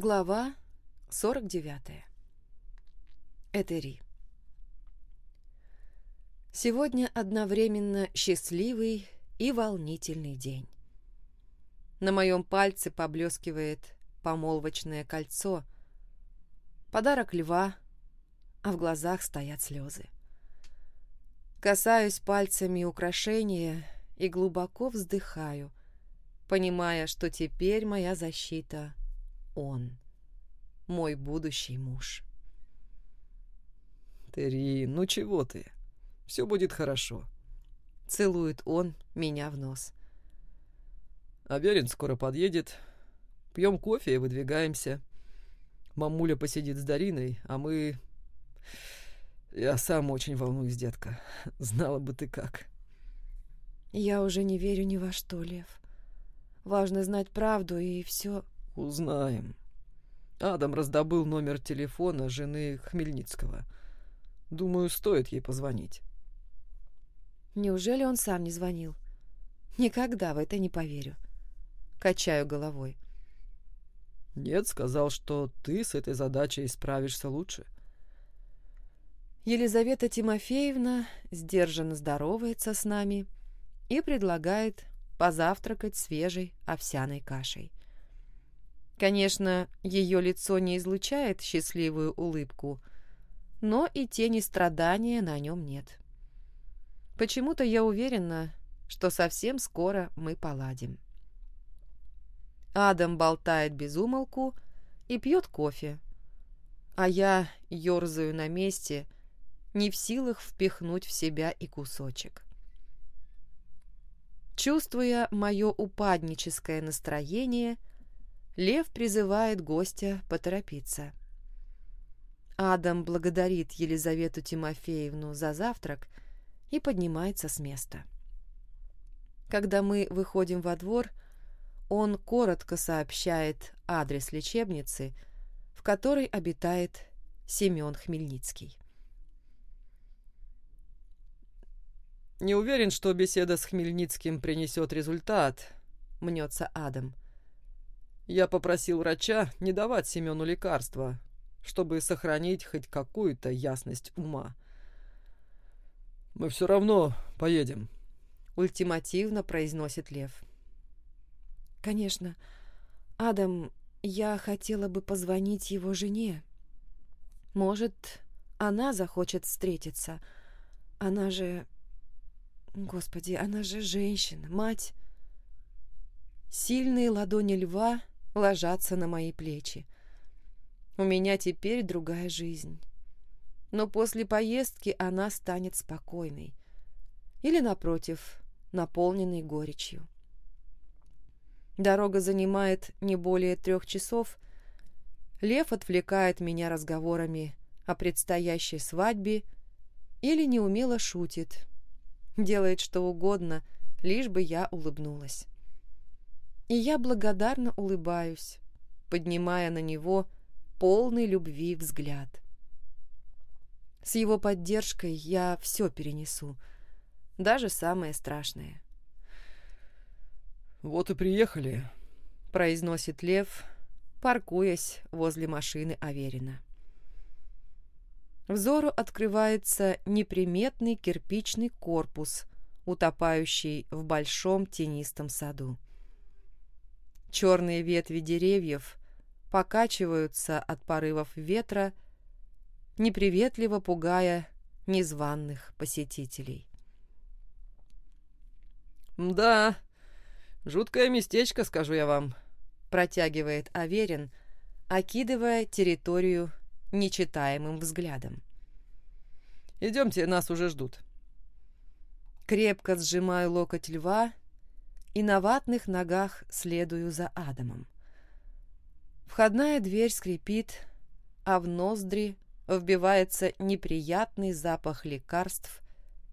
Глава 49. Этери. Сегодня одновременно счастливый и волнительный день. На моем пальце поблескивает помолвочное кольцо, подарок льва, а в глазах стоят слезы. Касаюсь пальцами украшения и глубоко вздыхаю, понимая, что теперь моя защита — он, мой будущий муж. «Терри, ну чего ты? Все будет хорошо», — целует он меня в нос. «Аверин скоро подъедет. Пьем кофе и выдвигаемся. Мамуля посидит с Дариной, а мы я сам очень волнуюсь, детка. Знала бы ты как. Я уже не верю ни во что, Лев. Важно знать правду и все. Узнаем. Адам раздобыл номер телефона жены Хмельницкого. Думаю, стоит ей позвонить. Неужели он сам не звонил? Никогда в это не поверю. Качаю головой. Нет, сказал, что ты с этой задачей справишься лучше. — Елизавета Тимофеевна сдержанно здоровается с нами и предлагает позавтракать свежей овсяной кашей. Конечно, ее лицо не излучает счастливую улыбку, но и тени страдания на нем нет. Почему-то я уверена, что совсем скоро мы поладим. Адам болтает без умолку и пьет кофе, а я ерзаю на месте, не в силах впихнуть в себя и кусочек. Чувствуя мое упадническое настроение, Лев призывает гостя поторопиться. Адам благодарит Елизавету Тимофеевну за завтрак и поднимается с места. Когда мы выходим во двор, он коротко сообщает адрес лечебницы, в которой обитает Семен Хмельницкий. «Не уверен, что беседа с Хмельницким принесет результат», — мнется Адам. «Я попросил врача не давать Семену лекарства, чтобы сохранить хоть какую-то ясность ума. Мы все равно поедем», — ультимативно произносит Лев. «Конечно. Адам, я хотела бы позвонить его жене. Может, она захочет встретиться. Она же Господи, она же женщина, мать. Сильные ладони льва ложатся на мои плечи. У меня теперь другая жизнь. Но после поездки она станет спокойной. Или, напротив, наполненной горечью. Дорога занимает не более трех часов. Лев отвлекает меня разговорами о предстоящей свадьбе или неумело шутит, делает что угодно, лишь бы я улыбнулась. И я благодарно улыбаюсь, поднимая на него полный любви взгляд. С его поддержкой я все перенесу, даже самое страшное. «Вот и приехали», — произносит Лев, паркуясь возле машины Аверина. Взору открывается неприметный кирпичный корпус, утопающий в большом тенистом саду. Черные ветви деревьев покачиваются от порывов ветра, неприветливо пугая незваных посетителей. «Да, жуткое местечко, скажу я вам», — протягивает Аверин, окидывая территорию нечитаемым взглядом. «Идемте, нас уже ждут». Крепко сжимаю локоть льва и на ватных ногах следую за Адамом. Входная дверь скрипит, а в ноздри вбивается неприятный запах лекарств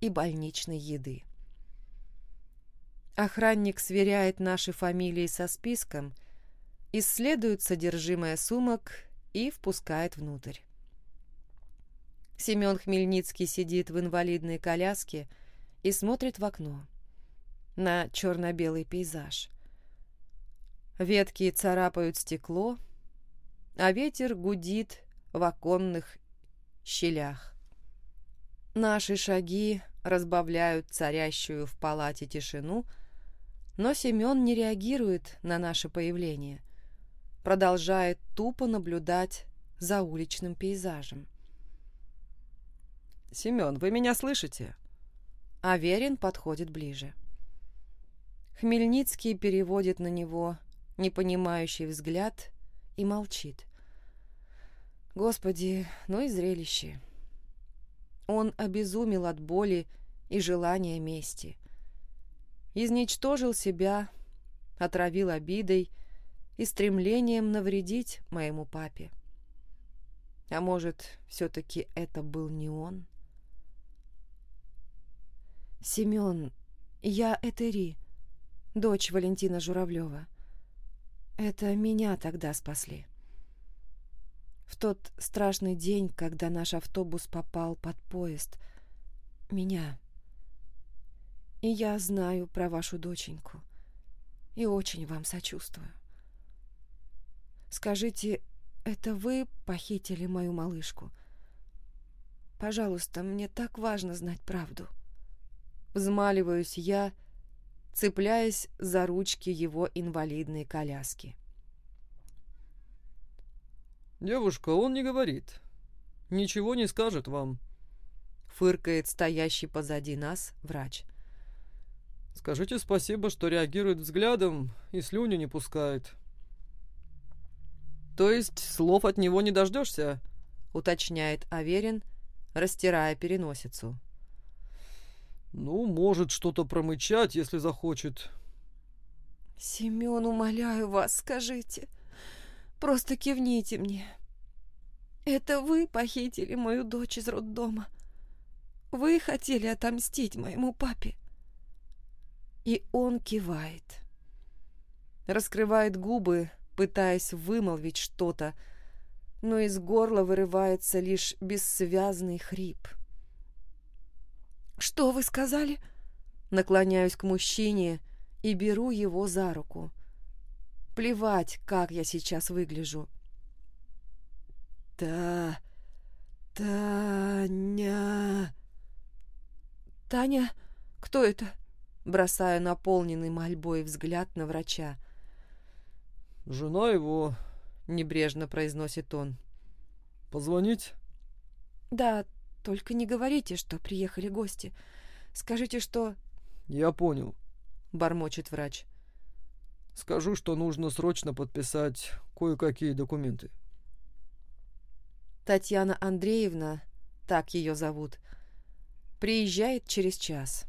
и больничной еды. Охранник сверяет наши фамилии со списком, исследует содержимое сумок и впускает внутрь. Семен Хмельницкий сидит в инвалидной коляске и смотрит в окно на черно-белый пейзаж. Ветки царапают стекло, а ветер гудит в оконных щелях. Наши шаги разбавляют царящую в палате тишину, но Семен не реагирует на наше появление, продолжает тупо наблюдать за уличным пейзажем. «Семен, вы меня слышите?» Аверин подходит ближе. Хмельницкий переводит на него непонимающий взгляд и молчит. Господи, ну и зрелище. Он обезумел от боли и желания мести. Изничтожил себя, отравил обидой и стремлением навредить моему папе. А может, все-таки это был не он? Семен, я Этери, дочь Валентина Журавлева. Это меня тогда спасли. В тот страшный день, когда наш автобус попал под поезд. Меня. И я знаю про вашу доченьку. И очень вам сочувствую. Скажите, это вы похитили мою малышку? Пожалуйста, мне так важно знать правду. Взмаливаюсь я, цепляясь за ручки его инвалидной коляски. «Девушка, он не говорит. Ничего не скажет вам», — фыркает стоящий позади нас врач. «Скажите спасибо, что реагирует взглядом и слюни не пускает». «То есть слов от него не дождешься?» — уточняет Аверин, растирая переносицу. Ну, может что-то промычать, если захочет. Семен, умоляю вас, скажите. Просто кивните мне. Это вы похитили мою дочь из роддома. Вы хотели отомстить моему папе. И он кивает. Раскрывает губы, пытаясь вымолвить что-то, но из горла вырывается лишь бессвязный хрип. — «Что вы сказали?» Наклоняюсь к мужчине и беру его за руку. Плевать, как я сейчас выгляжу. «Та... Таня...» «Таня? Кто это?» Бросаю наполненный мольбой взгляд на врача. «Жена его...» — небрежно произносит он. «Позвонить?» «Да, только не говорите, что приехали гости. Скажите, что...» «Я понял», — бормочет врач. «Скажу, что нужно срочно подписать кое-какие документы». Татьяна Андреевна, так ее зовут, приезжает через час.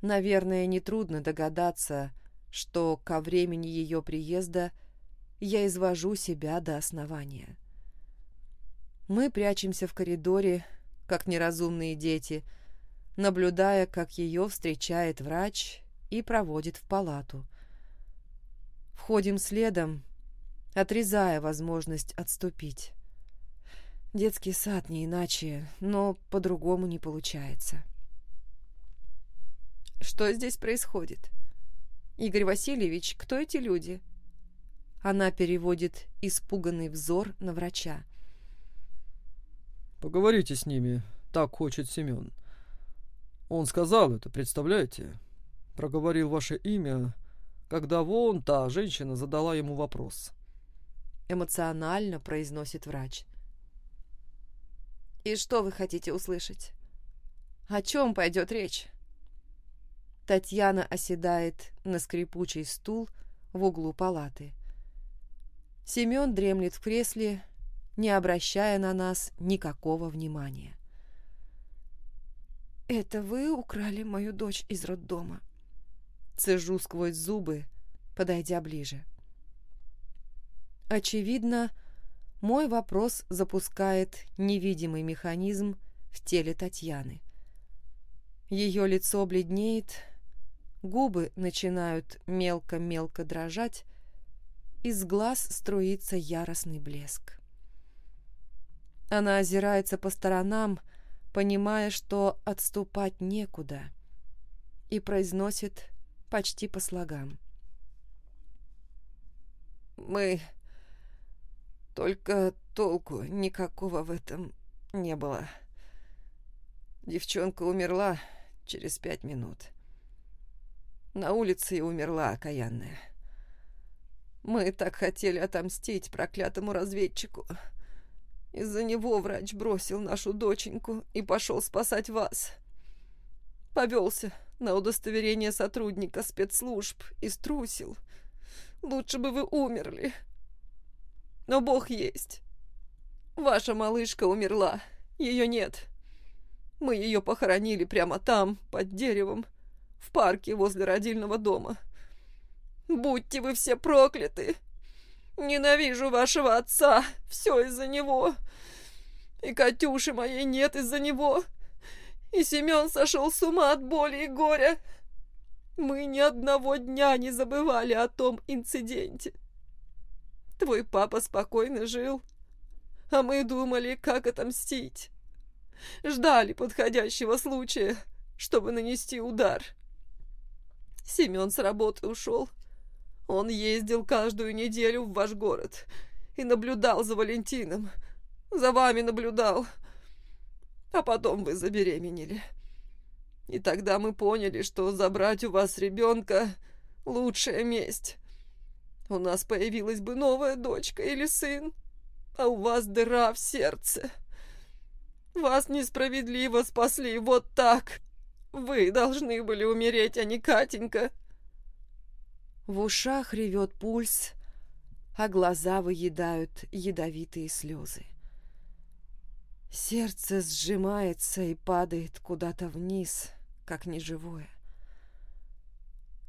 Наверное, нетрудно догадаться, что ко времени ее приезда я извожу себя до основания. Мы прячемся в коридоре, как неразумные дети, наблюдая, как ее встречает врач и проводит в палату. Входим следом, отрезая возможность отступить. Детский сад не иначе, но по-другому не получается. Что здесь происходит? Игорь Васильевич, кто эти люди? Она переводит испуганный взор на врача. Поговорите с ними, так хочет Семен. Он сказал это, представляете? Проговорил ваше имя, когда вон та женщина задала ему вопрос. Эмоционально произносит врач. И что вы хотите услышать? О чем пойдет речь? Татьяна оседает на скрипучий стул в углу палаты. Семен дремлет в кресле, не обращая на нас никакого внимания. «Это вы украли мою дочь из роддома?» Цежу сквозь зубы, подойдя ближе. Очевидно, мой вопрос запускает невидимый механизм в теле Татьяны. Ее лицо бледнеет, губы начинают мелко-мелко дрожать, из глаз струится яростный блеск. Она озирается по сторонам, понимая, что отступать некуда, и произносит почти по слогам. «Мы... Только толку никакого в этом не было. Девчонка умерла через пять минут. На улице и умерла окаянная. Мы так хотели отомстить проклятому разведчику. Из-за него врач бросил нашу доченьку и пошел спасать вас. Повелся на удостоверение сотрудника спецслужб и струсил. Лучше бы вы умерли. Но Бог есть. Ваша малышка умерла. Ее нет. Мы ее похоронили прямо там, под деревом, в парке возле родильного дома. Будьте вы все прокляты. Ненавижу вашего отца. Все из-за него. И Катюши моей нет из-за него. И Семен сошел с ума от боли и горя. Мы ни одного дня не забывали о том инциденте. Твой папа спокойно жил, а мы думали, как отомстить. Ждали подходящего случая, чтобы нанести удар. Семен с работы ушел. Он ездил каждую неделю в ваш город и наблюдал за Валентином. За вами наблюдал. А потом вы забеременели. И тогда мы поняли, что забрать у вас ребенка — лучшая месть. У нас появилась бы новая дочка или сын, а у вас дыра в сердце. Вас несправедливо спасли вот так. Вы должны были умереть, а не Катенька. В ушах ревет пульс, а глаза выедают ядовитые слезы. Сердце сжимается и падает куда-то вниз, как неживое.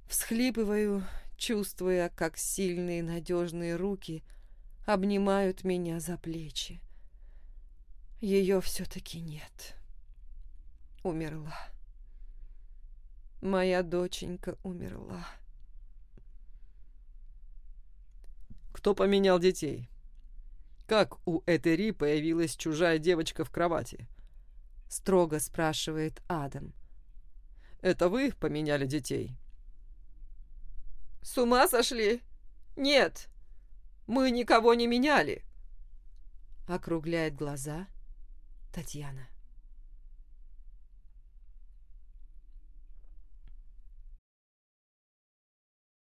Всхлипываю, чувствуя, как сильные надежные руки обнимают меня за плечи. Ее все-таки нет. Умерла. Моя доченька умерла. Кто поменял детей? Как у Этери появилась чужая девочка в кровати? Строго спрашивает Адам. Это вы поменяли детей? С ума сошли? Нет, мы никого не меняли. Округляет глаза Татьяна.